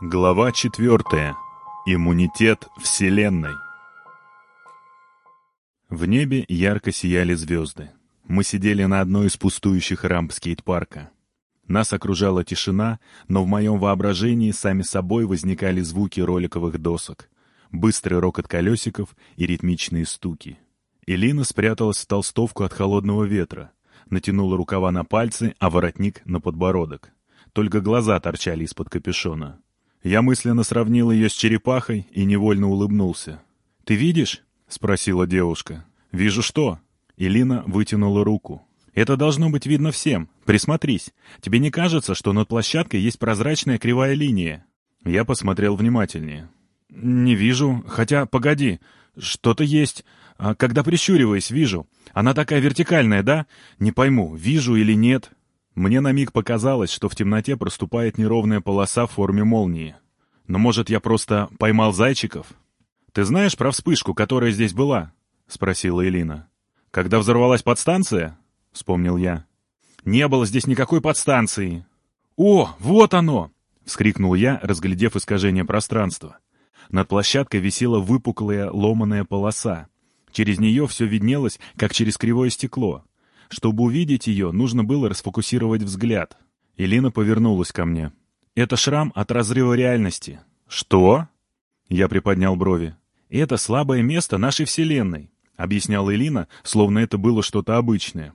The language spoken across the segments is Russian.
Глава четвертая. Иммунитет Вселенной. В небе ярко сияли звезды. Мы сидели на одной из пустующих рамп скейт-парка. Нас окружала тишина, но в моем воображении сами собой возникали звуки роликовых досок, быстрый рокот колесиков и ритмичные стуки. Элина спряталась в толстовку от холодного ветра, натянула рукава на пальцы, а воротник — на подбородок. Только глаза торчали из-под капюшона. Я мысленно сравнил ее с черепахой и невольно улыбнулся. «Ты видишь?» — спросила девушка. «Вижу что?» Илина вытянула руку. «Это должно быть видно всем. Присмотрись. Тебе не кажется, что над площадкой есть прозрачная кривая линия?» Я посмотрел внимательнее. «Не вижу. Хотя, погоди. Что-то есть. А когда прищуриваюсь, вижу. Она такая вертикальная, да? Не пойму, вижу или нет». Мне на миг показалось, что в темноте проступает неровная полоса в форме молнии. Но, может, я просто поймал зайчиков? «Ты знаешь про вспышку, которая здесь была?» — спросила Элина. «Когда взорвалась подстанция?» — вспомнил я. «Не было здесь никакой подстанции». «О, вот оно!» — вскрикнул я, разглядев искажение пространства. Над площадкой висела выпуклая ломаная полоса. Через нее все виднелось, как через кривое стекло. Чтобы увидеть ее, нужно было расфокусировать взгляд. Элина повернулась ко мне. «Это шрам от разрыва реальности». «Что?» Я приподнял брови. «Это слабое место нашей Вселенной», — объясняла Элина, словно это было что-то обычное.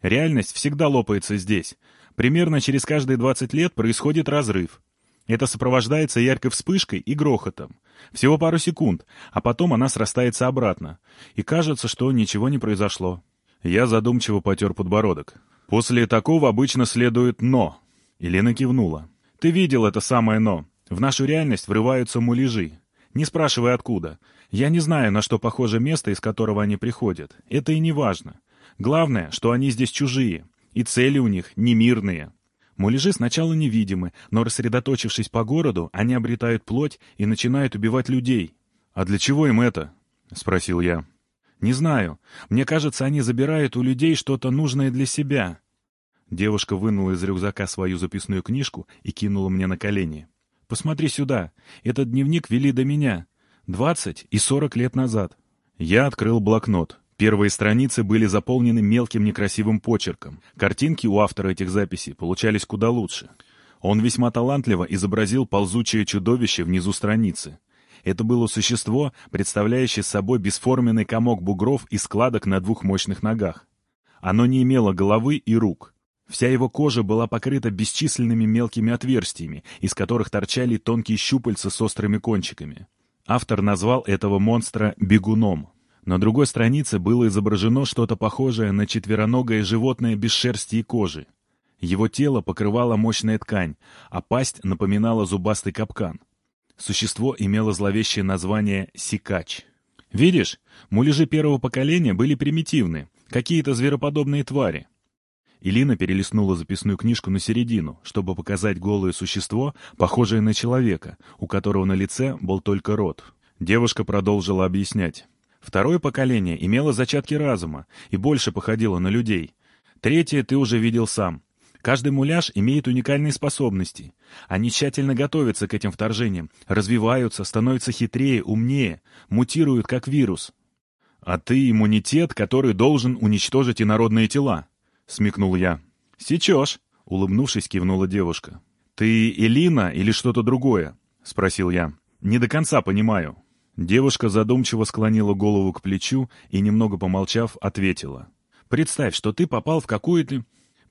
«Реальность всегда лопается здесь. Примерно через каждые 20 лет происходит разрыв. Это сопровождается яркой вспышкой и грохотом. Всего пару секунд, а потом она срастается обратно. И кажется, что ничего не произошло. Я задумчиво потер подбородок. После такого обычно следует «но». Елена кивнула. «Ты видел это самое «но». В нашу реальность врываются муляжи. Не спрашивай откуда. Я не знаю, на что похоже место, из которого они приходят. Это и не важно. Главное, что они здесь чужие, и цели у них не мирные. Муляжи сначала невидимы, но рассредоточившись по городу, они обретают плоть и начинают убивать людей. «А для чего им это?» — спросил я. «Не знаю. Мне кажется, они забирают у людей что-то нужное для себя». Девушка вынула из рюкзака свою записную книжку и кинула мне на колени. «Посмотри сюда. Этот дневник вели до меня. Двадцать и сорок лет назад». Я открыл блокнот. Первые страницы были заполнены мелким некрасивым почерком. Картинки у автора этих записей получались куда лучше. Он весьма талантливо изобразил ползучее чудовище внизу страницы. Это было существо, представляющее собой бесформенный комок бугров и складок на двух мощных ногах. Оно не имело головы и рук. Вся его кожа была покрыта бесчисленными мелкими отверстиями, из которых торчали тонкие щупальца с острыми кончиками. Автор назвал этого монстра «бегуном». На другой странице было изображено что-то похожее на четвероногое животное без шерсти и кожи. Его тело покрывала мощная ткань, а пасть напоминала зубастый капкан. Существо имело зловещее название «сикач». Видишь, муляжи первого поколения были примитивны, какие-то звероподобные твари. Илина перелистнула записную книжку на середину, чтобы показать голое существо, похожее на человека, у которого на лице был только рот. Девушка продолжила объяснять. Второе поколение имело зачатки разума и больше походило на людей. Третье ты уже видел сам. Каждый муляж имеет уникальные способности. Они тщательно готовятся к этим вторжениям, развиваются, становятся хитрее, умнее, мутируют как вирус. «А ты иммунитет, который должен уничтожить инородные тела», — смекнул я. «Сечешь», — улыбнувшись, кивнула девушка. «Ты Элина или что-то другое?» — спросил я. «Не до конца понимаю». Девушка задумчиво склонила голову к плечу и, немного помолчав, ответила. «Представь, что ты попал в какую-то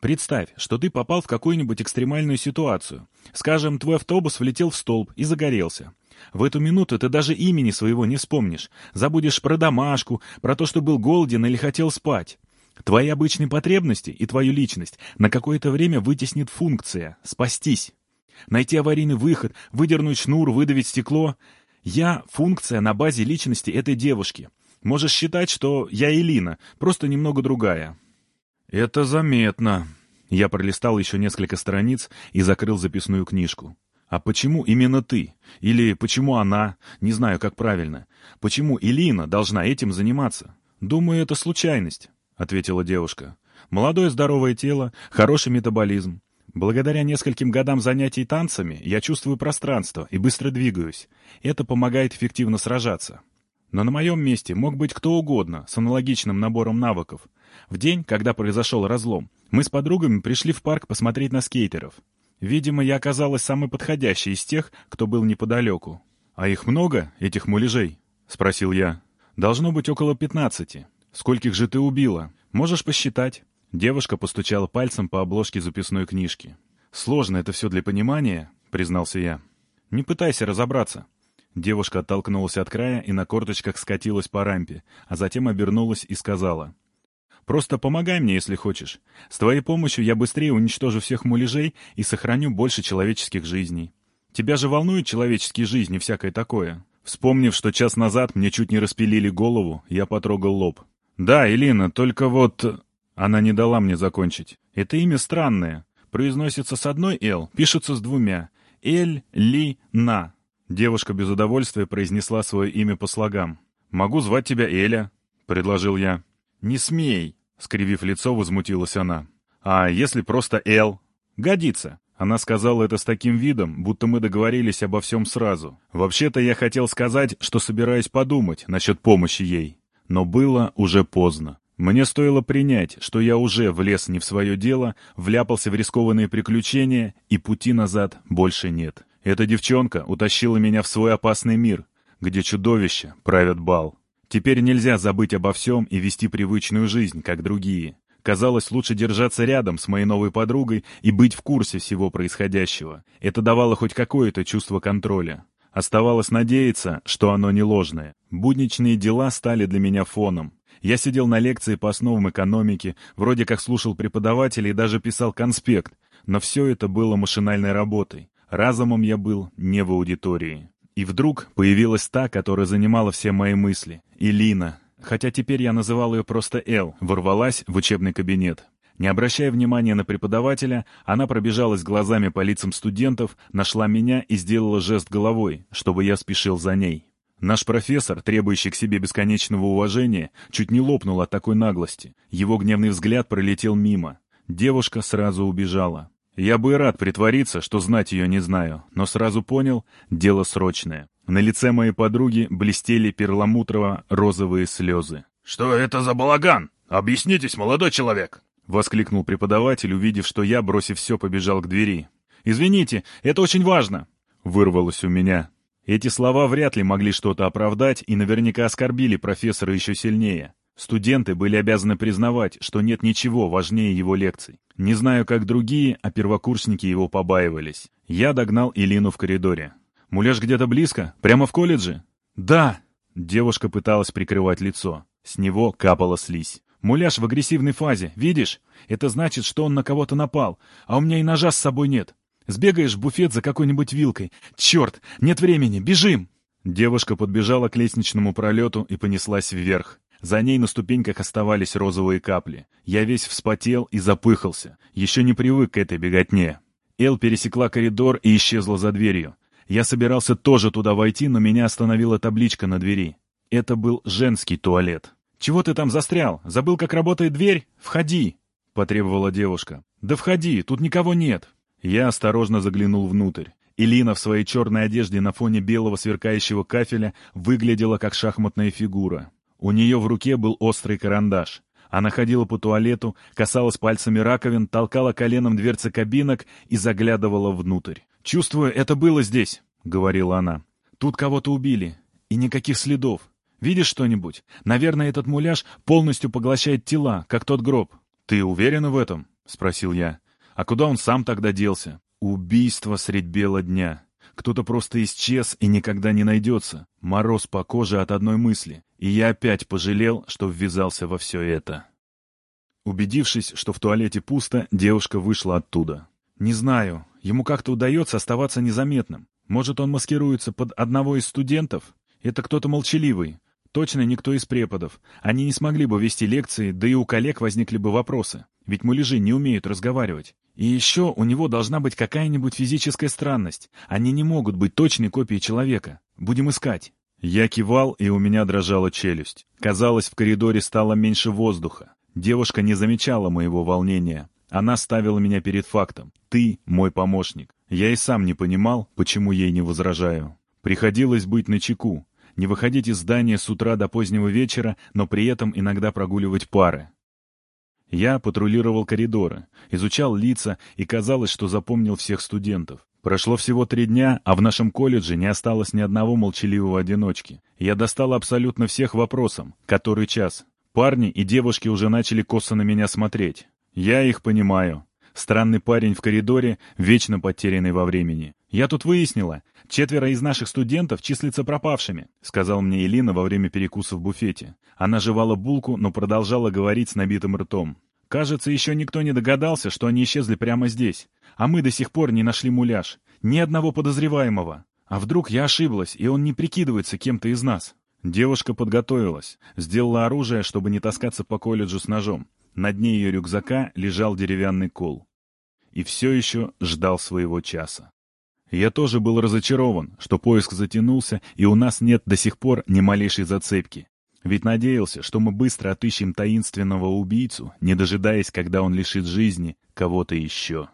Представь, что ты попал в какую-нибудь экстремальную ситуацию. Скажем, твой автобус влетел в столб и загорелся. В эту минуту ты даже имени своего не вспомнишь. Забудешь про домашку, про то, что был голоден или хотел спать. Твои обычные потребности и твою личность на какое-то время вытеснит функция «спастись». Найти аварийный выход, выдернуть шнур, выдавить стекло. Я — функция на базе личности этой девушки. Можешь считать, что я Элина, просто немного другая. «Это заметно». Я пролистал еще несколько страниц и закрыл записную книжку. «А почему именно ты? Или почему она? Не знаю, как правильно. Почему Илина должна этим заниматься?» «Думаю, это случайность», — ответила девушка. «Молодое здоровое тело, хороший метаболизм. Благодаря нескольким годам занятий танцами я чувствую пространство и быстро двигаюсь. Это помогает эффективно сражаться. Но на моем месте мог быть кто угодно с аналогичным набором навыков. В день, когда произошел разлом, мы с подругами пришли в парк посмотреть на скейтеров. Видимо, я оказалась самой подходящей из тех, кто был неподалеку. «А их много, этих муляжей?» — спросил я. «Должно быть около пятнадцати. Скольких же ты убила? Можешь посчитать?» Девушка постучала пальцем по обложке записной книжки. «Сложно это все для понимания», — признался я. «Не пытайся разобраться». Девушка оттолкнулась от края и на корточках скатилась по рампе, а затем обернулась и сказала. «Просто помогай мне, если хочешь. С твоей помощью я быстрее уничтожу всех муляжей и сохраню больше человеческих жизней. Тебя же волнуют человеческие жизни, всякое такое». Вспомнив, что час назад мне чуть не распилили голову, я потрогал лоб. «Да, Элина, только вот...» Она не дала мне закончить. Это имя странное. Произносится с одной «л», пишется с двумя. «Эль», «ли», «на». Девушка без удовольствия произнесла свое имя по слогам. «Могу звать тебя Эля», — предложил я. «Не смей», — скривив лицо, возмутилась она. «А если просто Эл?» «Годится». Она сказала это с таким видом, будто мы договорились обо всем сразу. Вообще-то я хотел сказать, что собираюсь подумать насчет помощи ей. Но было уже поздно. Мне стоило принять, что я уже влез не в свое дело, вляпался в рискованные приключения, и пути назад больше нет. Эта девчонка утащила меня в свой опасный мир, где чудовища правят бал. Теперь нельзя забыть обо всем и вести привычную жизнь, как другие. Казалось, лучше держаться рядом с моей новой подругой и быть в курсе всего происходящего. Это давало хоть какое-то чувство контроля. Оставалось надеяться, что оно не ложное. Будничные дела стали для меня фоном. Я сидел на лекции по основам экономики, вроде как слушал преподавателя и даже писал конспект, но все это было машинальной работой. Разумом я был не в аудитории. И вдруг появилась та, которая занимала все мои мысли. Илина. Хотя теперь я называл ее просто Эл, ворвалась в учебный кабинет. Не обращая внимания на преподавателя, она пробежалась глазами по лицам студентов, нашла меня и сделала жест головой, чтобы я спешил за ней. Наш профессор, требующий к себе бесконечного уважения, чуть не лопнул от такой наглости. Его гневный взгляд пролетел мимо. Девушка сразу убежала. Я бы и рад притвориться, что знать ее не знаю, но сразу понял, дело срочное. На лице моей подруги блестели перламутрово-розовые слезы. «Что это за балаган? Объяснитесь, молодой человек!» — воскликнул преподаватель, увидев, что я, бросив все, побежал к двери. «Извините, это очень важно!» — вырвалось у меня. Эти слова вряд ли могли что-то оправдать и наверняка оскорбили профессора еще сильнее. Студенты были обязаны признавать, что нет ничего важнее его лекций. Не знаю, как другие, а первокурсники его побаивались. Я догнал Илину в коридоре. «Муляж где-то близко? Прямо в колледже?» «Да!» Девушка пыталась прикрывать лицо. С него капала слизь. «Муляж в агрессивной фазе, видишь? Это значит, что он на кого-то напал, а у меня и ножа с собой нет. Сбегаешь в буфет за какой-нибудь вилкой. Черт, нет времени, бежим!» Девушка подбежала к лестничному пролету и понеслась вверх. За ней на ступеньках оставались розовые капли. Я весь вспотел и запыхался. Еще не привык к этой беготне. Эл пересекла коридор и исчезла за дверью. Я собирался тоже туда войти, но меня остановила табличка на двери. Это был женский туалет. «Чего ты там застрял? Забыл, как работает дверь? Входи!» — потребовала девушка. «Да входи, тут никого нет!» Я осторожно заглянул внутрь. Илина в своей черной одежде на фоне белого сверкающего кафеля выглядела как шахматная фигура. У нее в руке был острый карандаш. Она ходила по туалету, касалась пальцами раковин, толкала коленом дверцы кабинок и заглядывала внутрь. «Чувствую, это было здесь», — говорила она. «Тут кого-то убили. И никаких следов. Видишь что-нибудь? Наверное, этот муляж полностью поглощает тела, как тот гроб». «Ты уверена в этом?» — спросил я. А куда он сам тогда делся? Убийство средь бела дня. Кто-то просто исчез и никогда не найдется. Мороз по коже от одной мысли. И я опять пожалел, что ввязался во все это. Убедившись, что в туалете пусто, девушка вышла оттуда. Не знаю, ему как-то удается оставаться незаметным. Может, он маскируется под одного из студентов? Это кто-то молчаливый. Точно никто из преподов. Они не смогли бы вести лекции, да и у коллег возникли бы вопросы. Ведь муляжи не умеют разговаривать. И еще у него должна быть какая-нибудь физическая странность. Они не могут быть точной копией человека. Будем искать. Я кивал, и у меня дрожала челюсть. Казалось, в коридоре стало меньше воздуха. Девушка не замечала моего волнения. Она ставила меня перед фактом. ты мой помощник. Я и сам не понимал, почему ей не возражаю. Приходилось быть начеку, не выходить из здания с утра до позднего вечера, но при этом иногда прогуливать пары. Я патрулировал коридоры, изучал лица и казалось, что запомнил всех студентов. Прошло всего три дня, а в нашем колледже не осталось ни одного молчаливого одиночки. Я достал абсолютно всех вопросом. Который час? Парни и девушки уже начали косо на меня смотреть. Я их понимаю. Странный парень в коридоре, вечно потерянный во времени. «Я тут выяснила. Четверо из наших студентов числятся пропавшими», — сказал мне Элина во время перекуса в буфете. Она жевала булку, но продолжала говорить с набитым ртом. «Кажется, еще никто не догадался, что они исчезли прямо здесь. А мы до сих пор не нашли муляж. Ни одного подозреваемого. А вдруг я ошиблась, и он не прикидывается кем-то из нас?» Девушка подготовилась, сделала оружие, чтобы не таскаться по колледжу с ножом. На дне ее рюкзака лежал деревянный кол. И все еще ждал своего часа. Я тоже был разочарован, что поиск затянулся, и у нас нет до сих пор ни малейшей зацепки. Ведь надеялся, что мы быстро отыщем таинственного убийцу, не дожидаясь, когда он лишит жизни кого-то еще.